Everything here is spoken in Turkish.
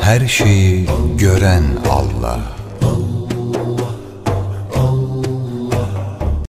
Her şeyi gören Allah.